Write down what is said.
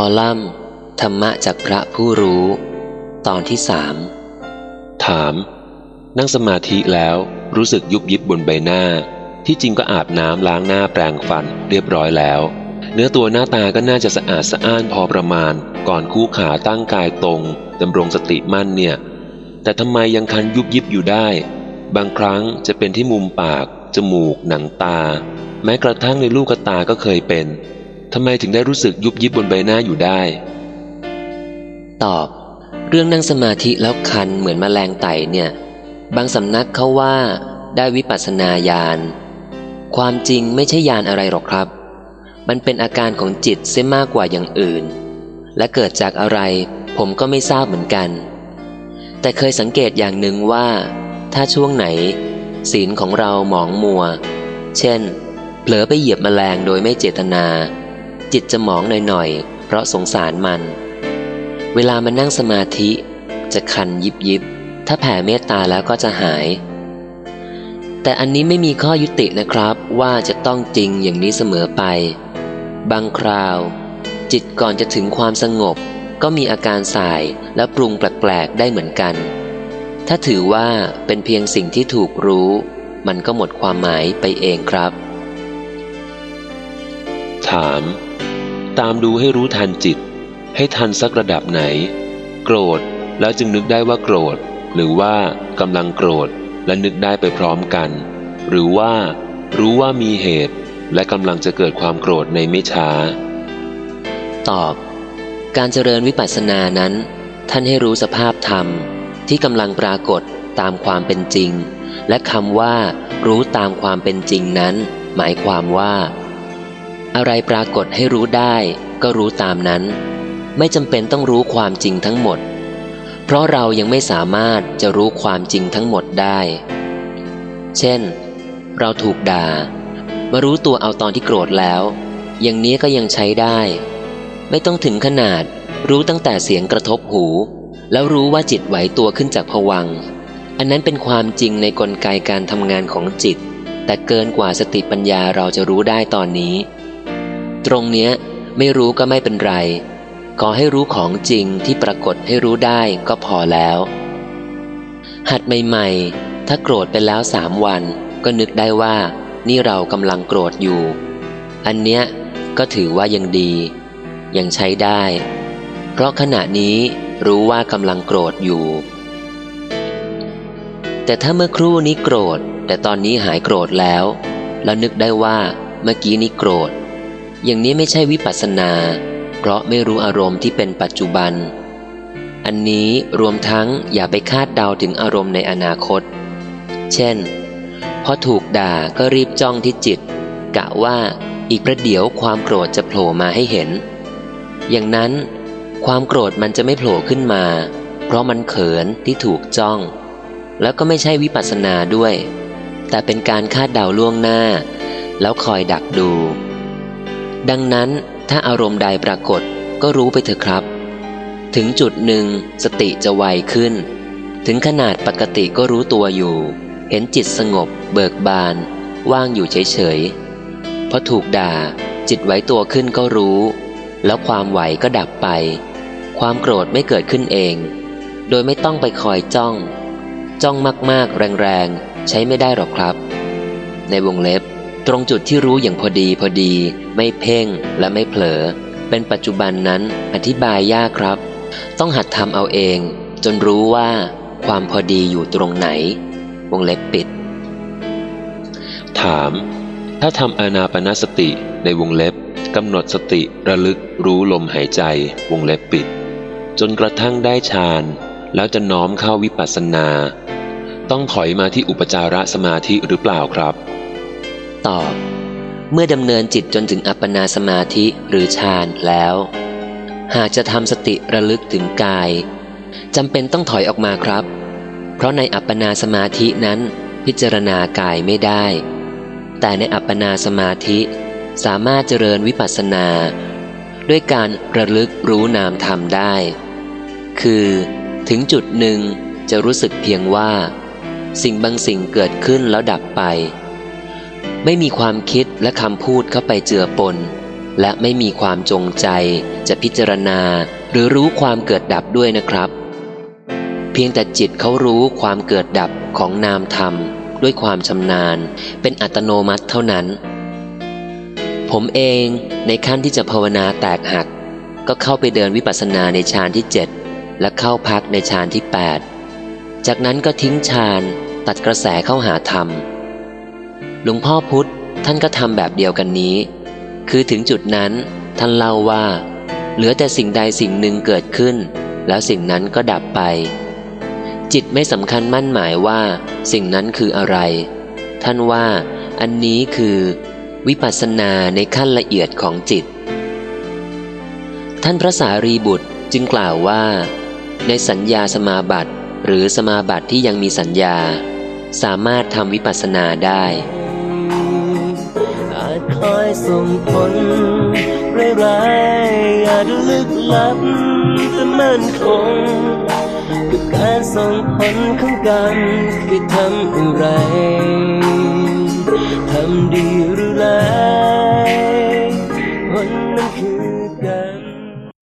คอลัมน์ ธรรมะจากพระผู้รู้ ตอนที่สามถาม นั่งสมาธิแล้วรู้สึกยุบยิบบนใบหน้า ที่จริงก็อาบน้ำล้างหน้าแปรงฟันเรียบร้อยแล้ว เนื้อตัวหน้าตาก็น่าจะสะอาดสะอ้านพอประมาณ ก่อนคู่ขาตั้งกายตรงดำรงสติมั่นเนี่ย แต่ทำไมยังคันยุบยิบอยู่ได้ บางครั้งจะเป็นที่มุมปาก จมูก หนังตา แม้กระทั่งในลูกตาก็เคยเป็น ทำไมถึงได้รู้สึกยุบยิบบนใบหน้าอยู่ได้ ตอบ เรื่องนั่งสมาธิแล้วคันเหมือนมแมลงไต่เนี่ย บางสำนักเขาว่าได้วิปัสสนาญาณความจริงไม่ใช่ญาณอะไรหรอกครับ มันเป็นอาการของจิตเสียมากกว่าอย่างอื่น และเกิดจากอะไร ผมก็ไม่ทราบเหมือนกัน แต่เคยสังเกตอย่างหนึ่งว่า ถ้าช่วงไหน ศีลของเราหมองมัว เช่น เผลอไปเหยียบแมลงโดยไม่เจตนา จิตจะหมองหน่อยๆ เพราะสงสารมัน เวลามานั่งสมาธิ จะคันยิบยิบ ถ้าแผ่เมตตาแล้วก็จะหาย แต่อันนี้ไม่มีข้อยุตินะครับว่าจะต้องจริงอย่างนี้เสมอไป บางคราว จิตก่อนจะถึงความสงบ ก็มีอาการสายและปรุงแปลกๆได้เหมือนกัน ถ้าถือว่าเป็นเพียงสิ่งที่ถูกรู้ มันก็หมดความหมายไปเองครับ ถาม ตามดูให้รู้ทันจิต ให้ทันสักระดับไหน โกรธแล้วจึงนึกได้ว่าโกรธ หรือว่ากำลังโกรธและนึกได้ไปพร้อมกัน หรือว่า รู้ว่ามีเหตุ และกำลังจะเกิดความโกรธในไม่ช้า ตอบ การเจริญวิปัสสนานั้น ท่านให้รู้สภาพธรรมที่กำลังปรากฏตามความเป็นจริง และคำว่า รู้ตามความเป็นจริงนั้น หมายความว่า อะไรปรากฏให้รู้ได้ ก็รู้ตามนั้น ไม่จำเป็นต้องรู้ความจริงทั้งหมด เพราะเรายังไม่สามารถจะรู้ความจริงทั้งหมดได้ เช่น เราถูกด่า มารู้ตัวเอาตอนที่โกรธแล้ว อย่างนี้ก็ยังใช้ได้ ไม่ต้องถึงขนาดรู้ตั้งแต่เสียงกระทบหู แล้วรู้ว่าจิตไหวตัวขึ้นจากผวัง อันนั้นเป็นความจริงในกลไกการทำงานของจิต แต่เกินกว่าสติปัญญาเราจะรู้ได้ตอนนี้ ตรงเนี้ยไม่รู้ก็ไม่เป็นไร ขอให้รู้ของจริงที่ปรากฏให้รู้ได้ก็พอแล้ว หัดใหม่ๆ ถ้าโกรธไปแล้วสามวัน ก็นึกได้ว่า นี่เรากำลังโกรธอยู่ อันเนี้ยก็ถือว่ายังดี ยังใช้ได้ เพราะขณะนี้รู้ว่ากำลังโกรธอยู่ แต่ถ้าเมื่อครู่นี้โกรธ แต่ตอนนี้หายโกรธแล้ว แล้วนึกได้ว่าเมื่อกี้นี้โกรธ อย่างนี้ไม่ใช่วิปัสสนา เพราะไม่รู้อารมณ์ที่เป็นปัจจุบัน อันนี้รวมทั้งอย่าไปคาดเดาถึงอารมณ์ในอนาคต เช่น พอถูกด่าก็รีบจ้องที่จิต กะว่าอีกประเดี๋ยวความโกรธจะโผล่มาให้เห็น อย่างนั้นความโกรธมันจะไม่โผล่ขึ้นมา เพราะมันเขินที่ถูกจ้อง แล้วก็ไม่ใช่วิปัสสนาด้วย แต่เป็นการคาดเดาล่วงหน้า แล้วคอยดักดู ดังนั้นถ้าอารมณ์ใดปรากฏก็รู้ไปเถอะครับ ถึงจุดหนึ่งสติจะไวขึ้น ถึงขนาดปกติก็รู้ตัวอยู่ เห็นจิตสงบ เบิกบาน ว่างอยู่เฉยๆพอถูกด่า จิตไหวตัวขึ้นก็รู้ แล้วความไหวก็ดับไป ความโกรธไม่เกิดขึ้นเอง โดยไม่ต้องไปคอยจ้อง จ้องมากๆ แรงๆ ใช้ไม่ได้หรอกครับ ในวงเล็บ ตรงจุดที่รู้อย่างพอดีพอดี ไม่เพ่งและไม่เผลอ เป็นปัจจุบันนั้นอธิบายยากครับ ต้องหัดทำเอาเอง จนรู้ว่าความพอดีอยู่ตรงไหน วงเล็บปิด ถาม ถ้าทำอนาปนสติในวงเล็บกำหนดสติระลึกรู้ลมหายใจ วงเล็บปิด จนกระทั่งได้ฌานแล้วจะน้อมเข้าวิปัสสนา ต้องถอยมาที่อุปจารสมาธิหรือเปล่าครับ ตอบเมื่อดำเนินจิตจนถึงอัปปนาสมาธิหรือฌานแล้ว หากจะทำสติระลึกถึงกายจำเป็นต้องถอยออกมาครับ เพราะในอัปปนาสมาธินั้นพิจารณากายไม่ได้ แต่ในอัปปนาสมาธิสามารถเจริญวิปัสสนา ด้วยการระลึกรู้นามธรรมได้ คือถึงจุดหนึ่งจะรู้สึกเพียงว่า สิ่งบางสิ่งเกิดขึ้นแล้วดับไป ไม่มีความคิดและคำพูดเข้าไปเจือปน และไม่มีความจงใจจะพิจารณาหรือรู้ความเกิดดับด้วยนะครับ เพียงแต่จิตเขารู้ความเกิดดับของนามธรรม ด้วยความชำนาญ เป็นอัตโนมัติเท่านั้น ผมเองในขั้นที่จะภาวนาแตกหัก ก็เข้าไปเดินวิปัสสนาในฌานที่เจ็ดและเข้าพักในฌานที่แปดจากนั้นก็ทิ้งฌานตัดกระแสเข้าหาธรรม หลวงพ่อพุธท่านก็ทำแบบเดียวกันนี้ คือถึงจุดนั้นท่านเล่าว่า เหลือแต่สิ่งใดสิ่งหนึ่งเกิดขึ้น แล้วสิ่งนั้นก็ดับไป จิตไม่สำคัญมั่นหมายว่า สิ่งนั้นคืออะไร ท่านว่า อันนี้คือ วิปัสสนาในขั้นละเอียดของจิต ท่านพระสารีบุตรจึงกล่าวว่า ในสัญญาสมาบัติหรือสมาบัติที่ยังมีสัญญา สามารถทำวิปัสสนาได้ คอยส่งผลร้ายๆอย่าดูลึกลับแต่มั่นคงกับการส่งผลของกันคือทำอย่างไร ทำดีหรือไร